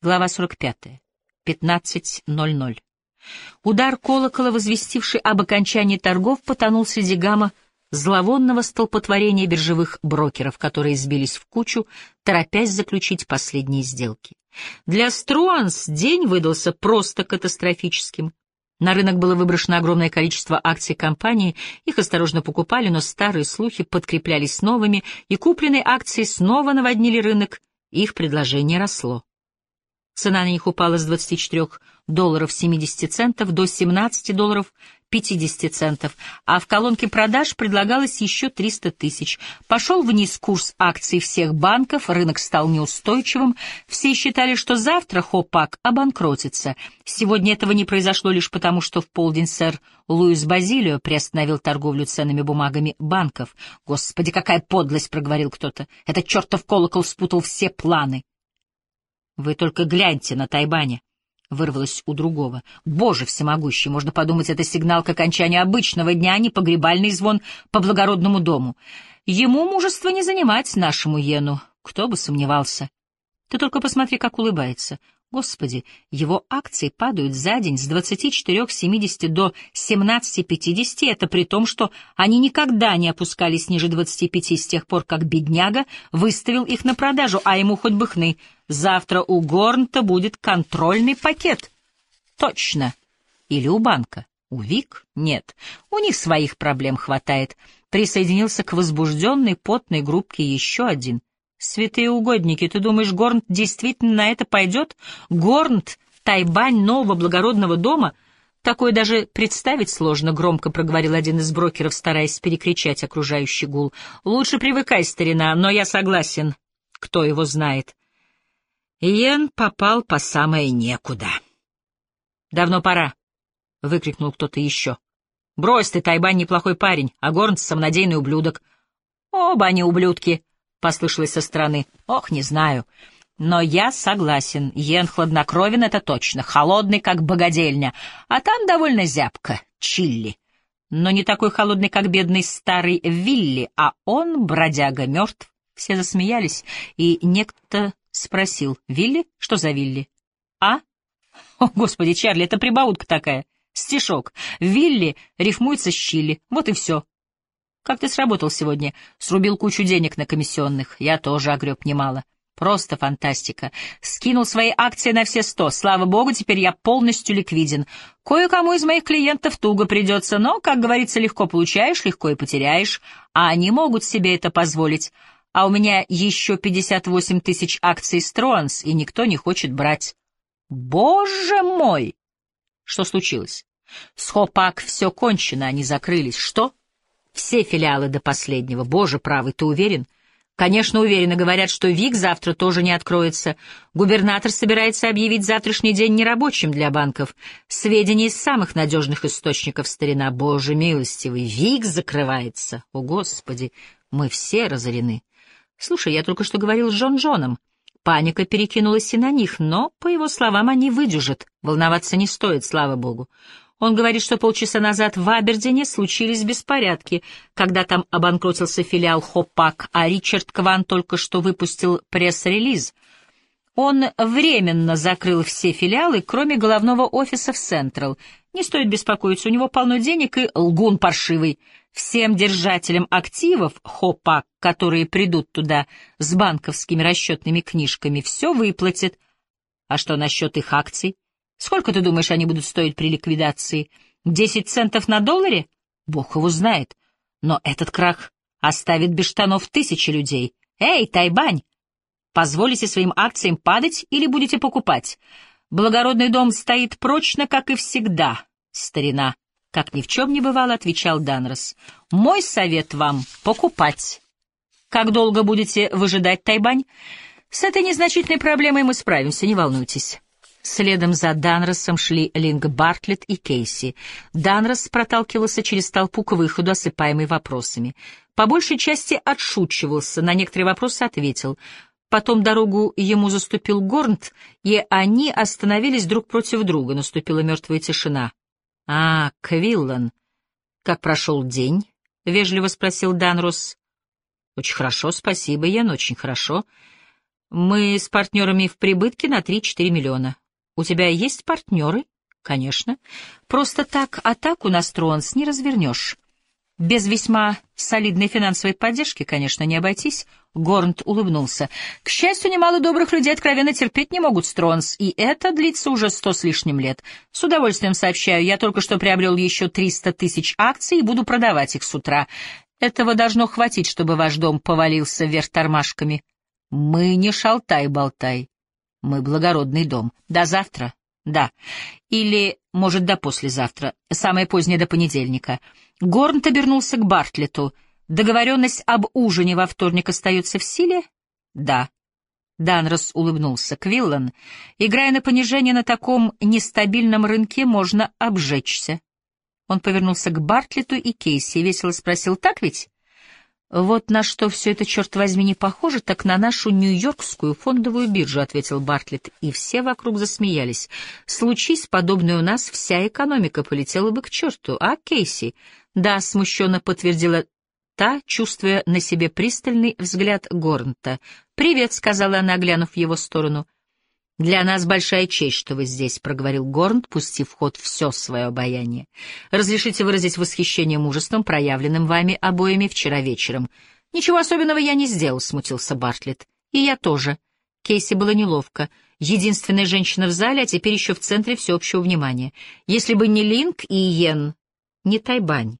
Глава 45. 15.00. Удар колокола, возвестивший об окончании торгов, потонул среди гамма зловонного столпотворения биржевых брокеров, которые сбились в кучу, торопясь заключить последние сделки. Для Струанс день выдался просто катастрофическим. На рынок было выброшено огромное количество акций компании, их осторожно покупали, но старые слухи подкреплялись новыми, и купленные акции снова наводнили рынок, их предложение росло. Цена на них упала с 24 долларов 70 центов до 17 долларов 50 центов, а в колонке продаж предлагалось еще 300 тысяч. Пошел вниз курс акций всех банков, рынок стал неустойчивым, все считали, что завтра Хопак обанкротится. Сегодня этого не произошло лишь потому, что в полдень сэр Луис Базилио приостановил торговлю ценными бумагами банков. «Господи, какая подлость!» — проговорил кто-то. «Этот чертов колокол спутал все планы!» Вы только гляньте на Тайбане. Вырвалось у другого. Боже всемогущий, можно подумать, это сигнал к окончанию обычного дня, а не погребальный звон по благородному дому. Ему мужество не занимать нашему Йену, кто бы сомневался. Ты только посмотри, как улыбается. Господи, его акции падают за день с 24,70 до 17,50, это при том, что они никогда не опускались ниже 25 с тех пор, как бедняга выставил их на продажу, а ему хоть бы хны. Завтра у Горнта будет контрольный пакет. Точно. Или у банка. У Вик? Нет. У них своих проблем хватает. Присоединился к возбужденной потной группке еще один. Святые угодники, ты думаешь, Горнт действительно на это пойдет? Горнт, тайбань нового благородного дома? Такое даже представить сложно, громко проговорил один из брокеров, стараясь перекричать окружающий гул. Лучше привыкай, старина, но я согласен. Кто его знает? Иен попал по самое некуда. Давно пора, — выкрикнул кто-то еще. Брось ты, Тайбань неплохой парень, а Горнт — самонадеянный ублюдок. Оба они ублюдки, — послышалось со стороны. «Ох, не знаю. Но я согласен. Йен хладнокровен, это точно. Холодный, как богадельня. А там довольно зябко. Чилли. Но не такой холодный, как бедный старый Вилли, а он, бродяга, мертв». Все засмеялись, и некто спросил. «Вилли? Что за Вилли?» «А? О, господи, Чарли, это прибаутка такая. Стишок. Вилли рифмуется с Чилли. Вот и все. Как ты сработал сегодня? Срубил кучу денег на комиссионных. Я тоже огреб немало. Просто фантастика. Скинул свои акции на все сто. Слава богу, теперь я полностью ликвиден. Кое-кому из моих клиентов туго придется, но, как говорится, легко получаешь, легко и потеряешь. А они могут себе это позволить. А у меня еще 58 тысяч акций Стронс, и никто не хочет брать. Боже мой! Что случилось? С Хопак все кончено, они закрылись. Что? Все филиалы до последнего. Боже правый, ты уверен? Конечно, уверенно говорят, что ВИК завтра тоже не откроется. Губернатор собирается объявить завтрашний день нерабочим для банков. Сведения из самых надежных источников старина. Боже милостивый, ВИК закрывается. О, Господи, мы все разорены. Слушай, я только что говорил с Джон Джоном. Паника перекинулась и на них, но, по его словам, они выдержат. Волноваться не стоит, слава богу. Он говорит, что полчаса назад в Абердине случились беспорядки, когда там обанкротился филиал Хопак, а Ричард Кван только что выпустил пресс-релиз. Он временно закрыл все филиалы, кроме головного офиса в Централ. Не стоит беспокоиться, у него полно денег и лгун паршивый. Всем держателям активов Хопак, которые придут туда с банковскими расчетными книжками, все выплатят. А что насчет их акций? Сколько, ты думаешь, они будут стоить при ликвидации? Десять центов на долларе? Бог его знает. Но этот крах оставит без штанов тысячи людей. Эй, Тайбань! Позволите своим акциям падать или будете покупать? Благородный дом стоит прочно, как и всегда, старина. Как ни в чем не бывало, отвечал Данрос. Мой совет вам — покупать. Как долго будете выжидать, Тайбань? С этой незначительной проблемой мы справимся, не волнуйтесь. Следом за Данросом шли Линг Бартлетт и Кейси. Данрос проталкивался через толпу к выходу, осыпаемый вопросами. По большей части отшучивался, на некоторые вопросы ответил. Потом дорогу ему заступил Горнт, и они остановились друг против друга. Наступила мертвая тишина. — А, Квиллан, как прошел день? — вежливо спросил Данрос. — Очень хорошо, спасибо, Ян, очень хорошо. Мы с партнерами в прибытке на 3-4 миллиона. У тебя есть партнеры? Конечно. Просто так атаку на Стронс не развернешь. Без весьма солидной финансовой поддержки, конечно, не обойтись. Горнт улыбнулся. К счастью, немало добрых людей откровенно терпеть не могут Стронс, и это длится уже сто с лишним лет. С удовольствием сообщаю, я только что приобрел еще триста тысяч акций и буду продавать их с утра. Этого должно хватить, чтобы ваш дом повалился вверх тормашками. Мы не шалтай-болтай. Мы благородный дом. До завтра? Да. Или, может, до послезавтра. Самое позднее до понедельника. Горнт обернулся к Бартлету. Договоренность об ужине во вторник остается в силе? Да. Данрос улыбнулся. Квиллан, играя на понижение на таком нестабильном рынке, можно обжечься. Он повернулся к Бартлету и Кейси и весело спросил, так ведь? «Вот на что все это, черт возьми, не похоже, так на нашу Нью-Йоркскую фондовую биржу», — ответил Бартлетт, и все вокруг засмеялись. «Случись подобное у нас, вся экономика полетела бы к черту, а, Кейси?» «Да», — смущенно подтвердила та, чувствуя на себе пристальный взгляд Горнта. «Привет», — сказала она, глянув в его сторону. «Для нас большая честь, что вы здесь», — проговорил Горнт, пустив в ход все свое обаяние. «Разрешите выразить восхищение мужеством, проявленным вами обоими вчера вечером». «Ничего особенного я не сделал», — смутился Бартлетт. «И я тоже». Кейси было неловко. Единственная женщина в зале, а теперь еще в центре всеобщего внимания. Если бы не Линк и Йен, не Тайбань,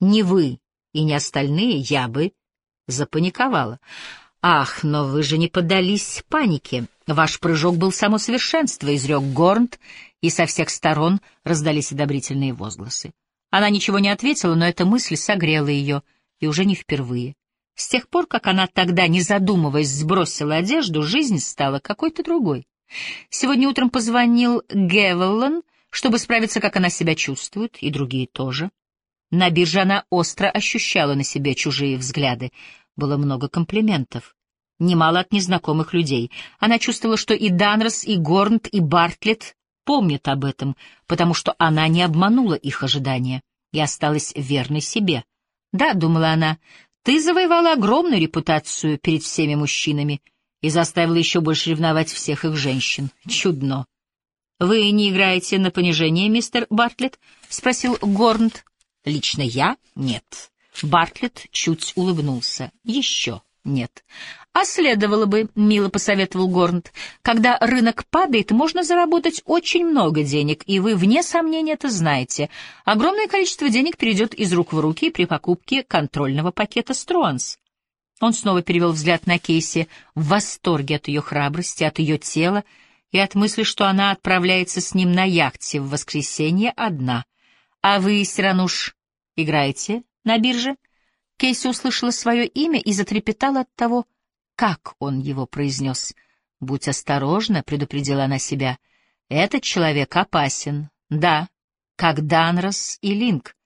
не вы и не остальные, я бы запаниковала. «Ах, но вы же не поддались панике. Ваш прыжок был само совершенство», — изрек Горнт, и со всех сторон раздались одобрительные возгласы. Она ничего не ответила, но эта мысль согрела ее, и уже не впервые. С тех пор, как она тогда, не задумываясь, сбросила одежду, жизнь стала какой-то другой. Сегодня утром позвонил Гевеллан, чтобы справиться, как она себя чувствует, и другие тоже. На бирже она остро ощущала на себе чужие взгляды, было много комплиментов. Немало от незнакомых людей. Она чувствовала, что и Данрос, и Горнт, и Бартлетт помнят об этом, потому что она не обманула их ожидания и осталась верной себе. «Да», — думала она, — «ты завоевала огромную репутацию перед всеми мужчинами и заставила еще больше ревновать всех их женщин. Чудно». «Вы не играете на понижение, мистер Бартлетт?» — спросил Горнт. «Лично я? Нет. Бартлетт чуть улыбнулся. «Еще нет». «А следовало бы», — мило посоветовал Горнт. «Когда рынок падает, можно заработать очень много денег, и вы, вне сомнения, это знаете. Огромное количество денег перейдет из рук в руки при покупке контрольного пакета «Струанс». Он снова перевел взгляд на Кейси в восторге от ее храбрости, от ее тела и от мысли, что она отправляется с ним на яхте в воскресенье одна. «А вы, Сирануш, играете на бирже?» Кейси услышала свое имя и затрепетала от того, как он его произнес. «Будь осторожна», — предупредила она себя. «Этот человек опасен. Да, как Данрос и Линк.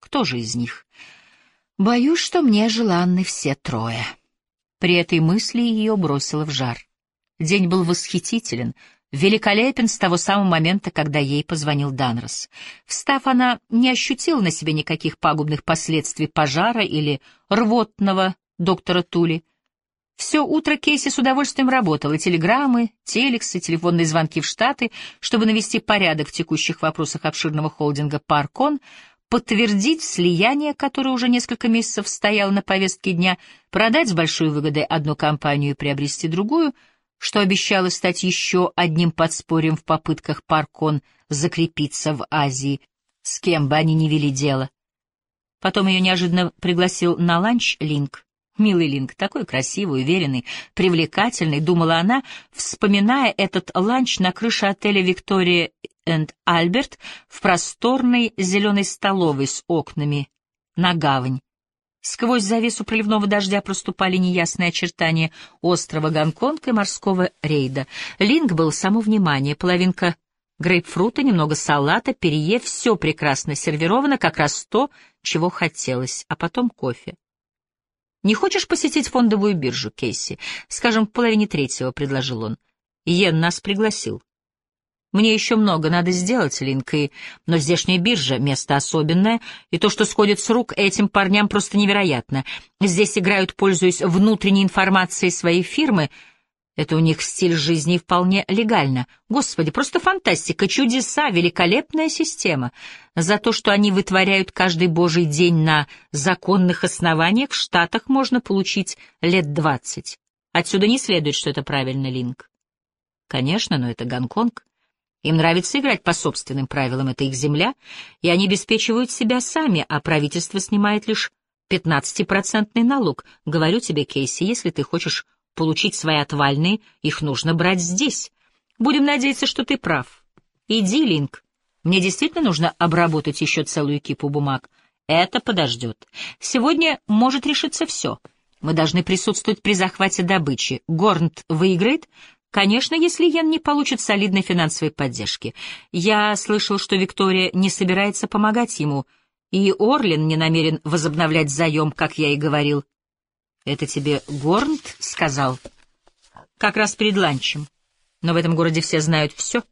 Кто же из них?» «Боюсь, что мне желанны все трое». При этой мысли ее бросило в жар. День был восхитителен, великолепен с того самого момента, когда ей позвонил Данрос. Встав, она не ощутила на себе никаких пагубных последствий пожара или рвотного доктора Тули. Все утро Кейси с удовольствием работала, телеграммы, телексы, телефонные звонки в Штаты, чтобы навести порядок в текущих вопросах обширного холдинга «Паркон», подтвердить слияние, которое уже несколько месяцев стояло на повестке дня, продать с большой выгодой одну компанию и приобрести другую — что обещало стать еще одним подспорьем в попытках Паркон закрепиться в Азии, с кем бы они ни вели дело. Потом ее неожиданно пригласил на ланч Линк. Милый Линк, такой красивый, уверенный, привлекательный, думала она, вспоминая этот ланч на крыше отеля «Виктория энд Альберт» в просторной зеленой столовой с окнами на гавань, Сквозь завесу проливного дождя проступали неясные очертания острова Гонконг и морского рейда. Линк был само внимание, половинка грейпфрута, немного салата, перье, все прекрасно сервировано, как раз то, чего хотелось, а потом кофе. «Не хочешь посетить фондовую биржу, Кейси? Скажем, в половине третьего», — предложил он. Йен нас пригласил. Мне еще много надо сделать, Линк, и... Но здешняя биржа — место особенное, и то, что сходит с рук этим парням, просто невероятно. Здесь играют, пользуясь внутренней информацией своей фирмы. Это у них стиль жизни вполне легально. Господи, просто фантастика, чудеса, великолепная система. За то, что они вытворяют каждый божий день на законных основаниях, в Штатах можно получить лет двадцать. Отсюда не следует, что это правильно, Линк. Конечно, но это Гонконг. Им нравится играть по собственным правилам, это их земля, и они обеспечивают себя сами, а правительство снимает лишь пятнадцатипроцентный налог. Говорю тебе, Кейси, если ты хочешь получить свои отвальные, их нужно брать здесь. Будем надеяться, что ты прав. Иди, Линк. Мне действительно нужно обработать еще целую кипу бумаг. Это подождет. Сегодня может решиться все. Мы должны присутствовать при захвате добычи. Горнт выиграет? Конечно, если Йен не получит солидной финансовой поддержки. Я слышал, что Виктория не собирается помогать ему, и Орлин не намерен возобновлять заем, как я и говорил. «Это тебе Горнт сказал?» «Как раз перед ланчем. Но в этом городе все знают все.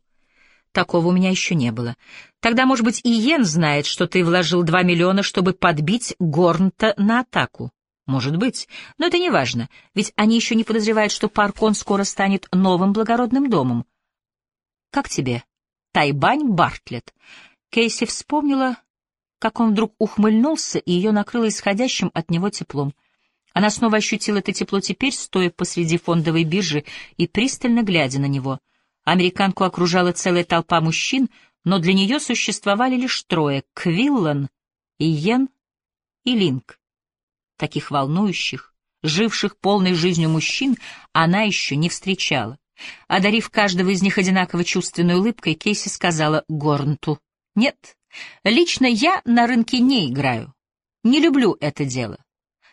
Такого у меня еще не было. Тогда, может быть, и Йен знает, что ты вложил два миллиона, чтобы подбить Горнта на атаку. Может быть, но это не важно, ведь они еще не подозревают, что Паркон скоро станет новым благородным домом. Как тебе? Тайбань Бартлетт. Кейси вспомнила, как он вдруг ухмыльнулся, и ее накрыло исходящим от него теплом. Она снова ощутила это тепло теперь, стоя посреди фондовой биржи и пристально глядя на него. Американку окружала целая толпа мужчин, но для нее существовали лишь трое — Квиллан, Иен и Линк. Таких волнующих, живших полной жизнью мужчин, она еще не встречала. Одарив каждого из них одинаково чувственной улыбкой, Кейси сказала Горнту, «Нет, лично я на рынке не играю. Не люблю это дело.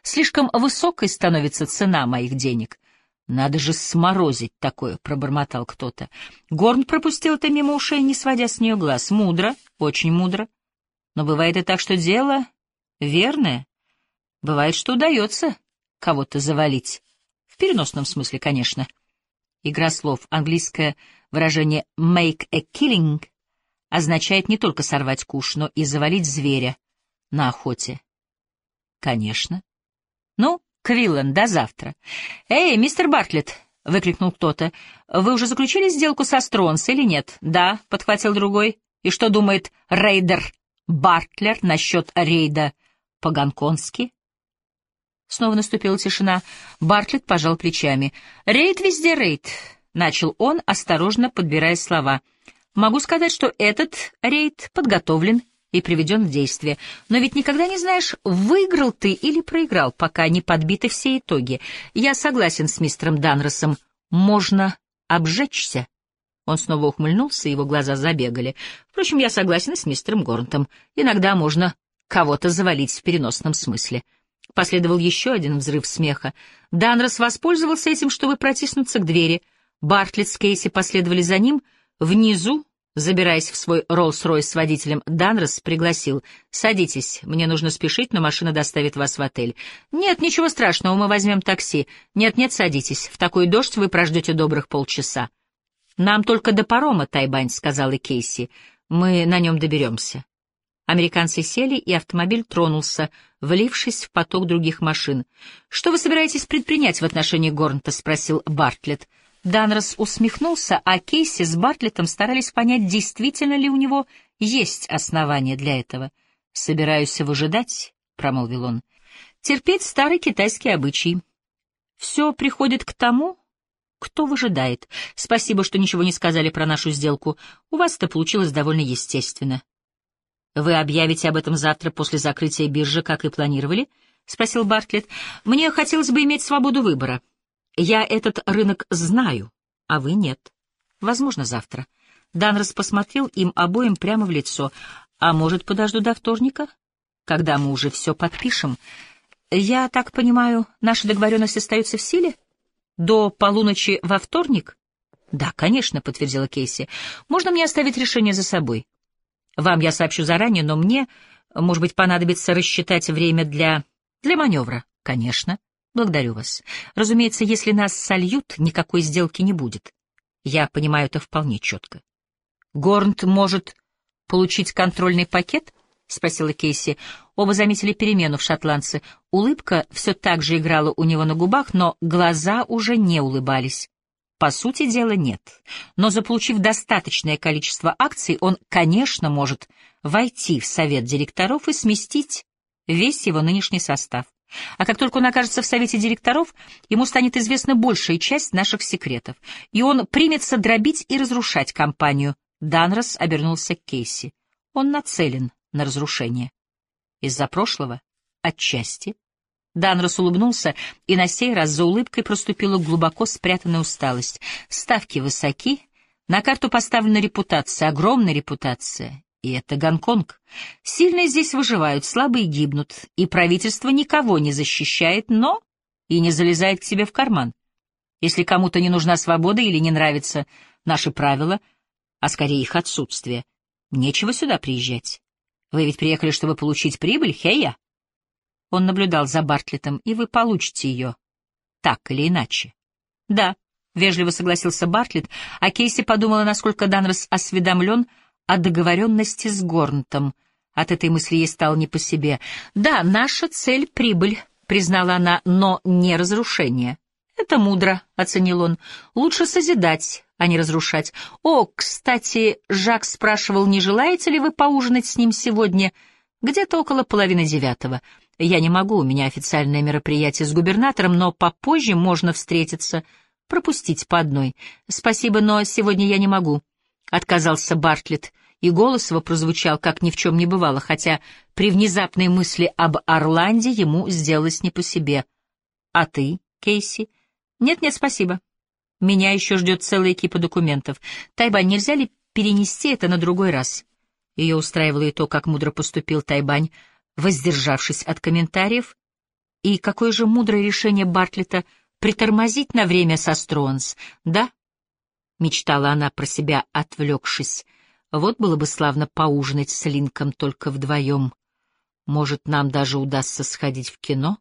Слишком высокой становится цена моих денег. Надо же сморозить такое, — пробормотал кто-то. Горн пропустил это мимо ушей, не сводя с нее глаз. Мудро, очень мудро. Но бывает и так, что дело верное. Бывает, что удается кого-то завалить. В переносном смысле, конечно. Игра слов, английское выражение «make a killing» означает не только сорвать куш, но и завалить зверя на охоте. Конечно. Ну, Квиллен, до завтра. Эй, мистер Бартлетт, — выкрикнул кто-то, — вы уже заключили сделку со Стронс или нет? Да, — подхватил другой. И что думает рейдер Бартлер насчет рейда по-гонконски? Снова наступила тишина. Бартлетт пожал плечами. «Рейд везде рейд», — начал он, осторожно подбирая слова. «Могу сказать, что этот рейд подготовлен и приведен в действие. Но ведь никогда не знаешь, выиграл ты или проиграл, пока не подбиты все итоги. Я согласен с мистером Данросом. Можно обжечься». Он снова ухмыльнулся, его глаза забегали. Впрочем, я согласен с мистером Горнтом. Иногда можно кого-то завалить в переносном смысле. Последовал еще один взрыв смеха. Данрос воспользовался этим, чтобы протиснуться к двери. Бартлетт с Кейси последовали за ним. Внизу, забираясь в свой Роллс-Ройс с водителем, Данрос пригласил. «Садитесь, мне нужно спешить, но машина доставит вас в отель». «Нет, ничего страшного, мы возьмем такси». «Нет-нет, садитесь. В такой дождь вы прождете добрых полчаса». «Нам только до парома, Тайбань», — сказала Кейси. «Мы на нем доберемся». Американцы сели, и автомобиль тронулся, влившись в поток других машин. «Что вы собираетесь предпринять в отношении Горнта?» — спросил Бартлетт. Данрос усмехнулся, а Кейси с Бартлеттом старались понять, действительно ли у него есть основания для этого. «Собираюсь выжидать», — промолвил он. «Терпеть старый китайский обычай. Все приходит к тому, кто выжидает. Спасибо, что ничего не сказали про нашу сделку. У вас это получилось довольно естественно». «Вы объявите об этом завтра после закрытия биржи, как и планировали?» — спросил Бартлетт. «Мне хотелось бы иметь свободу выбора. Я этот рынок знаю, а вы нет. Возможно, завтра». Данрос посмотрел им обоим прямо в лицо. «А может, подожду до вторника, когда мы уже все подпишем? Я так понимаю, наша договоренность остается в силе? До полуночи во вторник?» «Да, конечно», — подтвердила Кейси. «Можно мне оставить решение за собой?» Вам я сообщу заранее, но мне, может быть, понадобится рассчитать время для... для маневра. Конечно. Благодарю вас. Разумеется, если нас сольют, никакой сделки не будет. Я понимаю это вполне четко. Горнт может получить контрольный пакет? — спросила Кейси. Оба заметили перемену в шотландце. Улыбка все так же играла у него на губах, но глаза уже не улыбались. По сути дела, нет. Но заполучив достаточное количество акций, он, конечно, может войти в совет директоров и сместить весь его нынешний состав. А как только он окажется в совете директоров, ему станет известна большая часть наших секретов, и он примется дробить и разрушать компанию. Данрос обернулся к Кейси. Он нацелен на разрушение. Из-за прошлого? Отчасти. Данрос улыбнулся, и на сей раз за улыбкой проступила глубоко спрятанная усталость. Ставки высоки, на карту поставлена репутация, огромная репутация. И это Гонконг. Сильные здесь выживают, слабые гибнут, и правительство никого не защищает, но и не залезает к себе в карман. Если кому-то не нужна свобода или не нравятся наши правила, а скорее их отсутствие, нечего сюда приезжать. Вы ведь приехали, чтобы получить прибыль, Хея? Он наблюдал за Бартлетом, и вы получите ее. Так или иначе. Да, — вежливо согласился Бартлетт, а Кейси подумала, насколько Данрос осведомлен о договоренности с Горнтом. От этой мысли ей стало не по себе. «Да, наша цель — прибыль», — признала она, — «но не разрушение». «Это мудро», — оценил он. «Лучше созидать, а не разрушать. О, кстати, Жак спрашивал, не желаете ли вы поужинать с ним сегодня?» «Где-то около половины девятого». Я не могу, у меня официальное мероприятие с губернатором, но попозже можно встретиться, пропустить по одной. Спасибо, но сегодня я не могу. Отказался Бартлетт, и голос его прозвучал, как ни в чем не бывало, хотя при внезапной мысли об Орланде ему сделалось не по себе. А ты, Кейси? Нет-нет, спасибо. Меня еще ждет целая экипа документов. Тайбань, нельзя ли перенести это на другой раз? Ее устраивало и то, как мудро поступил Тайбань, воздержавшись от комментариев, и какое же мудрое решение Бартлета притормозить на время со Стронс, да? Мечтала она про себя, отвлекшись. Вот было бы славно поужинать с Линком только вдвоем. Может, нам даже удастся сходить в кино?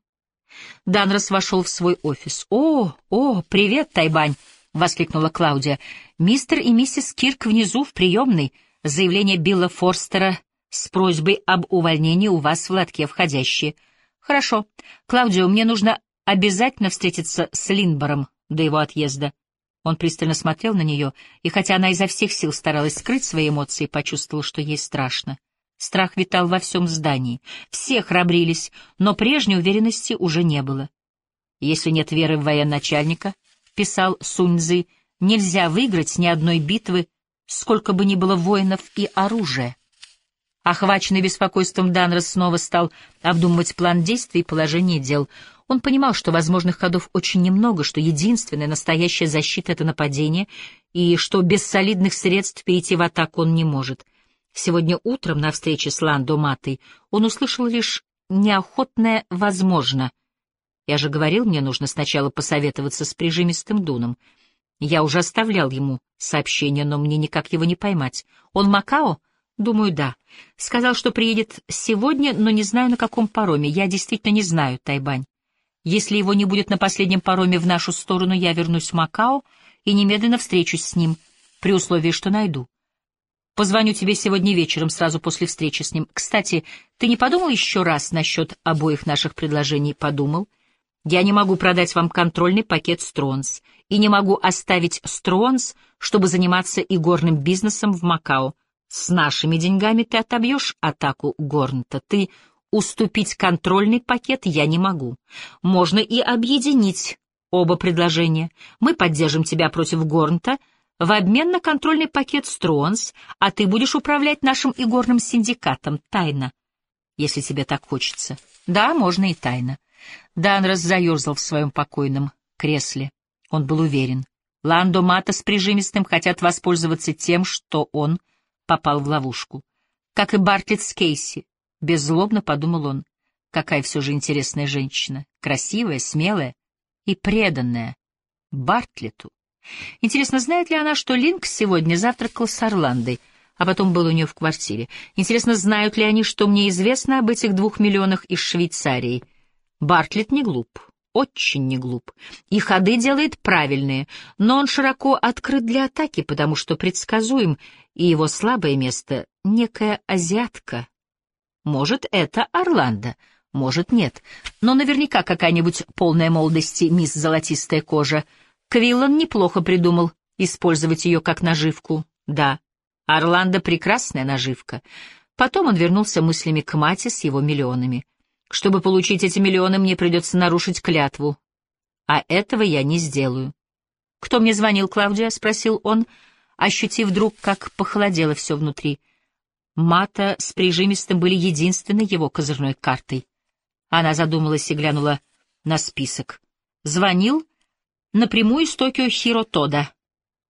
Данрос вошел в свой офис. «О, о, привет, Тайбань!» — воскликнула Клаудия. «Мистер и миссис Кирк внизу, в приемной. Заявление Билла Форстера с просьбой об увольнении у вас в лотке входящие. Хорошо. Клаудио, мне нужно обязательно встретиться с Линбором до его отъезда. Он пристально смотрел на нее, и хотя она изо всех сил старалась скрыть свои эмоции, почувствовал, что ей страшно. Страх витал во всем здании. Все храбрились, но прежней уверенности уже не было. «Если нет веры в военачальника», — писал Суньцзы, — «нельзя выиграть ни одной битвы, сколько бы ни было воинов и оружия». Охваченный беспокойством Данрос снова стал обдумывать план действий и положение дел. Он понимал, что возможных ходов очень немного, что единственная настоящая защита — это нападение, и что без солидных средств перейти в атаку он не может. Сегодня утром на встрече с Ландо Матой он услышал лишь неохотное «возможно». Я же говорил, мне нужно сначала посоветоваться с прижимистым Дуном. Я уже оставлял ему сообщение, но мне никак его не поймать. Он Макао? Думаю, да. Сказал, что приедет сегодня, но не знаю, на каком пароме. Я действительно не знаю, Тайбань. Если его не будет на последнем пароме в нашу сторону, я вернусь в Макао и немедленно встречусь с ним, при условии, что найду. Позвоню тебе сегодня вечером, сразу после встречи с ним. Кстати, ты не подумал еще раз насчет обоих наших предложений? Подумал. Я не могу продать вам контрольный пакет Стронс и не могу оставить Стронс, чтобы заниматься игорным бизнесом в Макао. С нашими деньгами ты отобьешь атаку Горнта. Ты уступить контрольный пакет я не могу. Можно и объединить оба предложения. Мы поддержим тебя против Горнта в обмен на контрольный пакет Стронс, а ты будешь управлять нашим игорным синдикатом тайно, если тебе так хочется. Да, можно и тайно. Данрос заерзал в своем покойном кресле. Он был уверен. Ландо Мата с прижимистым хотят воспользоваться тем, что он — попал в ловушку. Как и Бартлетт с Кейси, беззлобно подумал он. Какая все же интересная женщина, красивая, смелая и преданная Бартлету. Интересно, знает ли она, что Линк сегодня завтракал с Орландой, а потом был у нее в квартире? Интересно, знают ли они, что мне известно об этих двух миллионах из Швейцарии? Бартлетт не глуп очень не глуп, и ходы делает правильные, но он широко открыт для атаки, потому что предсказуем, и его слабое место — некая азиатка. Может, это Орландо, может, нет, но наверняка какая-нибудь полная молодости мисс Золотистая кожа. Квиллан неплохо придумал использовать ее как наживку. Да, Орландо — прекрасная наживка. Потом он вернулся мыслями к мате с его миллионами. Чтобы получить эти миллионы, мне придется нарушить клятву. А этого я не сделаю. «Кто мне звонил, Клавдия?» — спросил он, ощутив вдруг, как похолодело все внутри. Мата с прижимистым были единственной его козырной картой. Она задумалась и глянула на список. Звонил напрямую из Токио Хиро Тода.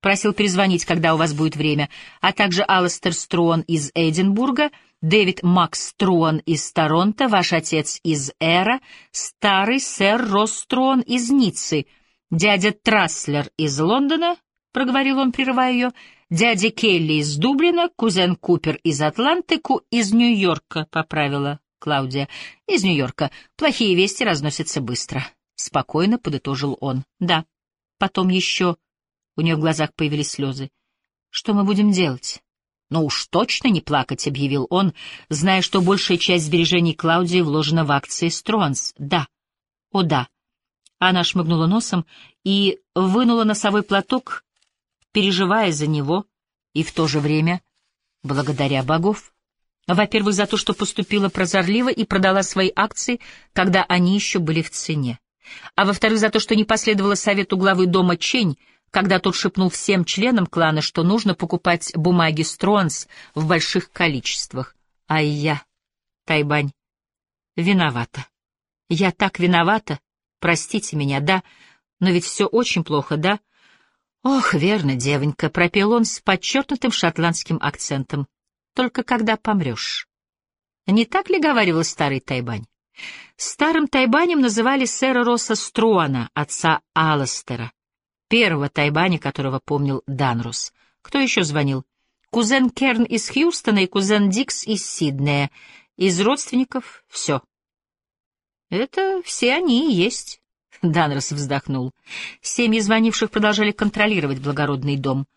Просил перезвонить, когда у вас будет время, а также Алластер Струон из Эдинбурга, Дэвид Макс Струон из Торонто, ваш отец из Эра, старый сэр Росс Струон из Ниццы, дядя Траслер из Лондона, — проговорил он, прерывая ее, — дядя Келли из Дублина, кузен Купер из Атланты, ку из Нью-Йорка, — поправила Клаудия. — Из Нью-Йорка. Плохие вести разносятся быстро. Спокойно подытожил он. — Да. Потом еще у нее в глазах появились слезы. «Что мы будем делать?» «Ну уж точно не плакать», — объявил он, зная, что большая часть сбережений Клаудии вложена в акции Стронс. «Да. О, да». Она шмыгнула носом и вынула носовой платок, переживая за него и в то же время благодаря богов. Во-первых, за то, что поступила прозорливо и продала свои акции, когда они еще были в цене. А во-вторых, за то, что не последовала совету главы дома Чень, когда тот шепнул всем членам клана, что нужно покупать бумаги Стронс в больших количествах. А я, Тайбань, виновата. Я так виновата. Простите меня, да, но ведь все очень плохо, да? Ох, верно, девонька, пропел он с подчеркнутым шотландским акцентом. Только когда помрешь. Не так ли говорил старый Тайбань? Старым Тайбанем называли сэра Росса Струана, отца Алластера первого Тайбани, которого помнил Данрус. Кто еще звонил? Кузен Керн из Хьюстона и кузен Дикс из Сиднея. Из родственников — все. Это все они и есть. Данрос вздохнул. Семьи звонивших продолжали контролировать благородный дом.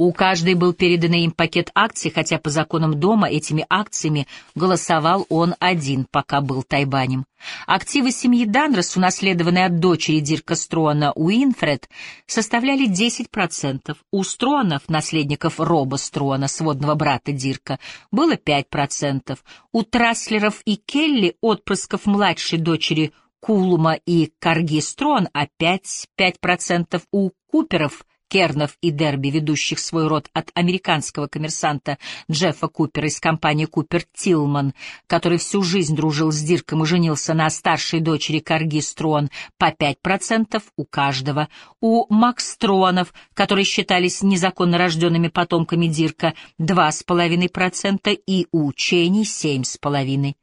У каждой был передан им пакет акций, хотя по законам дома этими акциями голосовал он один, пока был тайбанем. Активы семьи Данрос, унаследованные от дочери Дирка Струана Уинфред, составляли 10%. У Струанов, наследников Роба Струана, сводного брата Дирка, было 5%. У Траслеров и Келли, отпрысков младшей дочери Кулума и Карги Струан, опять 5%. У Куперов — Кернов и Дерби, ведущих свой род от американского коммерсанта Джеффа Купера из компании Купер Тилман, который всю жизнь дружил с Дирком и женился на старшей дочери Карги Строн, по 5% у каждого. У Макс Стронов, которые считались незаконно рожденными потомками Дирка, 2,5% и у Ченни 7,5%.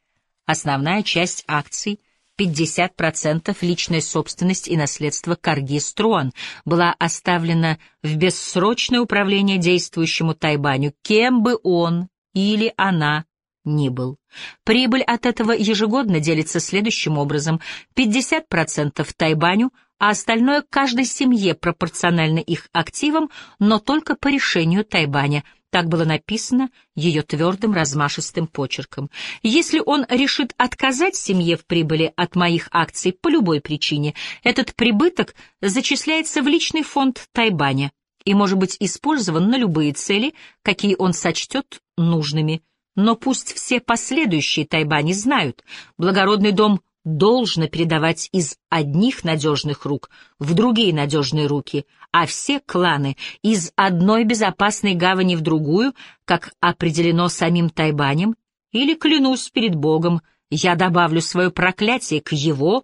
Основная часть акций 50% личная собственность и наследство Карги Струан была оставлена в бессрочное управление действующему Тайбаню, кем бы он или она ни был. Прибыль от этого ежегодно делится следующим образом. 50% Тайбаню, а остальное каждой семье пропорционально их активам, но только по решению Тайбаня, так было написано ее твердым размашистым почерком. Если он решит отказать семье в прибыли от моих акций по любой причине, этот прибыток зачисляется в личный фонд Тайбаня и может быть использован на любые цели, какие он сочтет нужными. Но пусть все последующие Тайбани знают, благородный дом должно передавать из одних надежных рук в другие надежные руки, а все кланы из одной безопасной гавани в другую, как определено самим Тайбанем, или, клянусь перед Богом, я добавлю свое проклятие к его,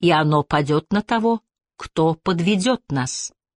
и оно падет на того, кто подведет нас.